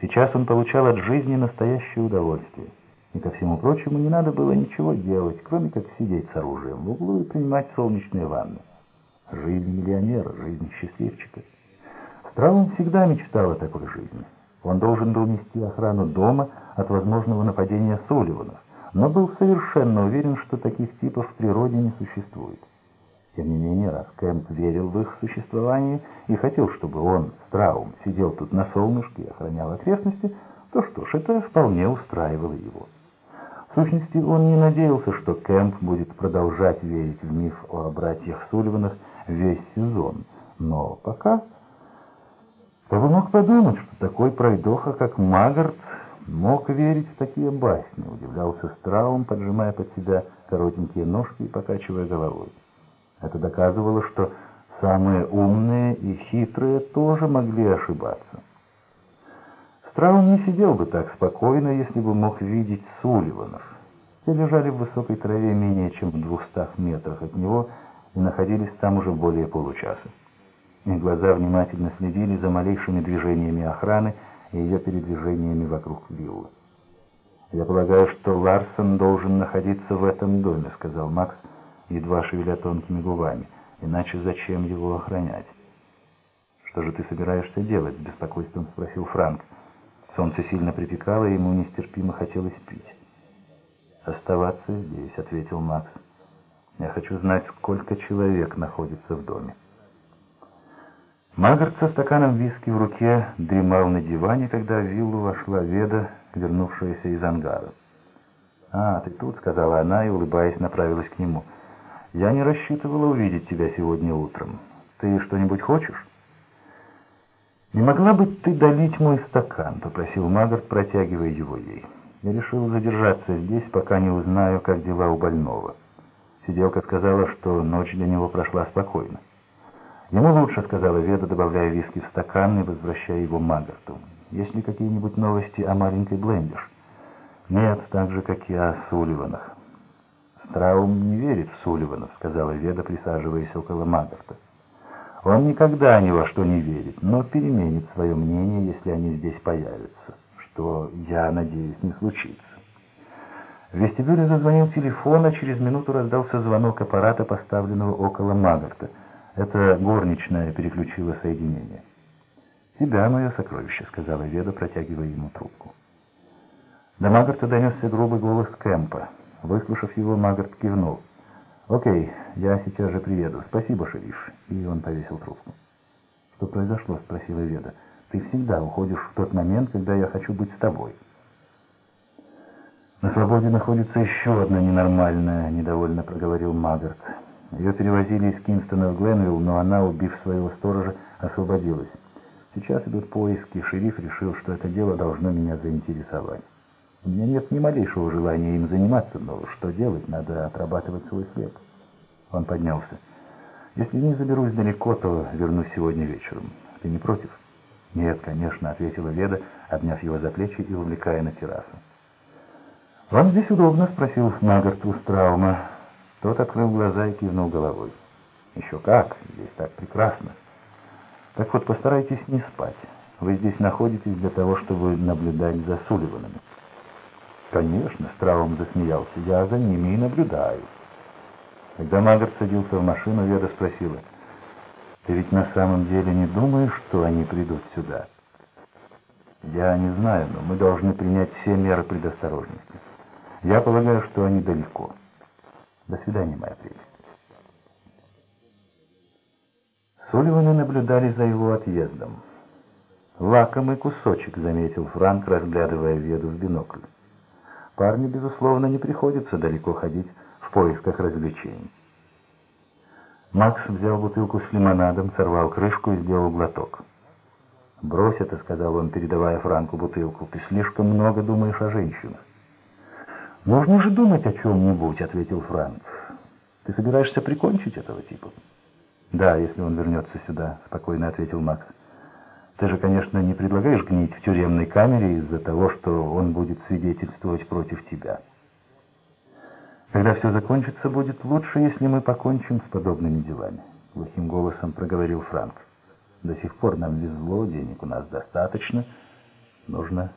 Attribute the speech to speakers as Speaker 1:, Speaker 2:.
Speaker 1: Сейчас он получал от жизни настоящее удовольствие. И ко всему прочему не надо было ничего делать, кроме как сидеть с оружием в углу и принимать солнечные ванны. Жизнь миллионера, жизнь счастливчика. Страун всегда мечтал о такой жизни. Он должен был нести охрану дома от возможного нападения Соливанов, но был совершенно уверен, что таких типов в природе не существует. Тем не менее, раз Кэмп верил в их существование и хотел, чтобы он, Страум, сидел тут на солнышке и охранял окрестности, то что ж, это вполне устраивало его. В сущности, он не надеялся, что Кэмп будет продолжать верить в миф о братьях Сулливанах весь сезон, но пока... Кто бы мог подумать, что такой пройдоха, как Магарт, мог верить в такие басни, удивлялся Страум, поджимая под себя коротенькие ножки и покачивая головой. Это доказывало, что самые умные и хитрые тоже могли ошибаться. Страун не сидел бы так спокойно, если бы мог видеть Сулливанов. Те лежали в высокой траве менее чем в двухстах метрах от него и находились там уже более получаса. Их глаза внимательно следили за малейшими движениями охраны и ее передвижениями вокруг виллы. «Я полагаю, что Ларсон должен находиться в этом доме», — сказал Макс, едва шевеля тонкими губами. «Иначе зачем его охранять?» «Что же ты собираешься делать?» — с беспокойством спросил Франк. Солнце сильно припекало, и ему нестерпимо хотелось пить. «Оставаться здесь», — ответил Макс. «Я хочу знать, сколько человек находится в доме». Магарт со стаканом виски в руке дремал на диване, когда в виллу вошла Веда, вернувшаяся из ангара. «А, ты тут», — сказала она и, улыбаясь, направилась к нему. «Я не рассчитывала увидеть тебя сегодня утром. Ты что-нибудь хочешь?» «Не могла бы ты долить мой стакан?» — попросил Магарт, протягивая его ей. «Я решил задержаться здесь, пока не узнаю, как дела у больного». Сиделка сказала, что ночь для него прошла спокойно. «Ему лучше», — сказала Веда, добавляя виски в стакан и возвращая его Магарту. «Есть ли какие-нибудь новости о маленькой Блендиш?» «Нет, так же, как и о Сулливанах». «Страум не верит в Сулливанов», — сказала Веда, присаживаясь около Магарта. Он никогда ни во что не верит, но переменит свое мнение, если они здесь появятся, что, я надеюсь, не случится. В вестибюле зазвонил телефон, а через минуту раздался звонок аппарата, поставленного около Магарта. Это горничная переключила соединение. «Тебя, мое сокровище», — сказала Веда, протягивая ему трубку. До Магарта донесся грубый голос Кэмпа. Выслушав его, Магарт кивнул. «Окей, я сейчас же приеду. Спасибо, шериф». И он повесил трубку. «Что произошло?» — спросила Веда. «Ты всегда уходишь в тот момент, когда я хочу быть с тобой». «На свободе находится еще одна ненормальная», — недовольно проговорил Магарт. Ее перевозили из Кинстона в Гленвилл, но она, убив своего сторожа, освободилась. Сейчас идут поиски, шериф решил, что это дело должно меня заинтересовать. У меня нет ни малейшего желания им заниматься, но что делать, надо отрабатывать свой след. Он поднялся. Если не заберусь далеко, то вернусь сегодня вечером. Ты не против? Нет, конечно, ответила Веда, обняв его за плечи и увлекая на террасу. «Вам здесь удобно?» — спросил Магарт у Страума. Тот открыл глаза и кивнул головой. «Еще как! Здесь так прекрасно!» «Так вот, постарайтесь не спать. Вы здесь находитесь для того, чтобы наблюдать за Сулливанами». «Конечно», — Страум засмеялся, — «я за ними и наблюдаю». Когда Магарт садился в машину, Веда спросила, «Ты ведь на самом деле не думаешь, что они придут сюда?» «Я не знаю, но мы должны принять все меры предосторожности. Я полагаю, что они далеко. До свидания, моя прелесть». Сулливаны наблюдали за его отъездом. «Лакомый кусочек», — заметил Франк, разглядывая Веду в бинокль. Парню, безусловно, не приходится далеко ходить в поисках развлечений. Макс взял бутылку с лимонадом, сорвал крышку и сделал глоток. «Брось это», — сказал он, передавая Франку бутылку, — «ты слишком много думаешь о женщинах». «Нужно же думать о чем-нибудь», — ответил Франк. «Ты собираешься прикончить этого типа?» «Да, если он вернется сюда», — спокойно ответил Макс. Ты же, конечно, не предлагаешь гнить в тюремной камере из-за того, что он будет свидетельствовать против тебя. Когда все закончится, будет лучше, если мы покончим с подобными делами, — глухим голосом проговорил Франк. До сих пор нам везло, денег у нас достаточно, Нужно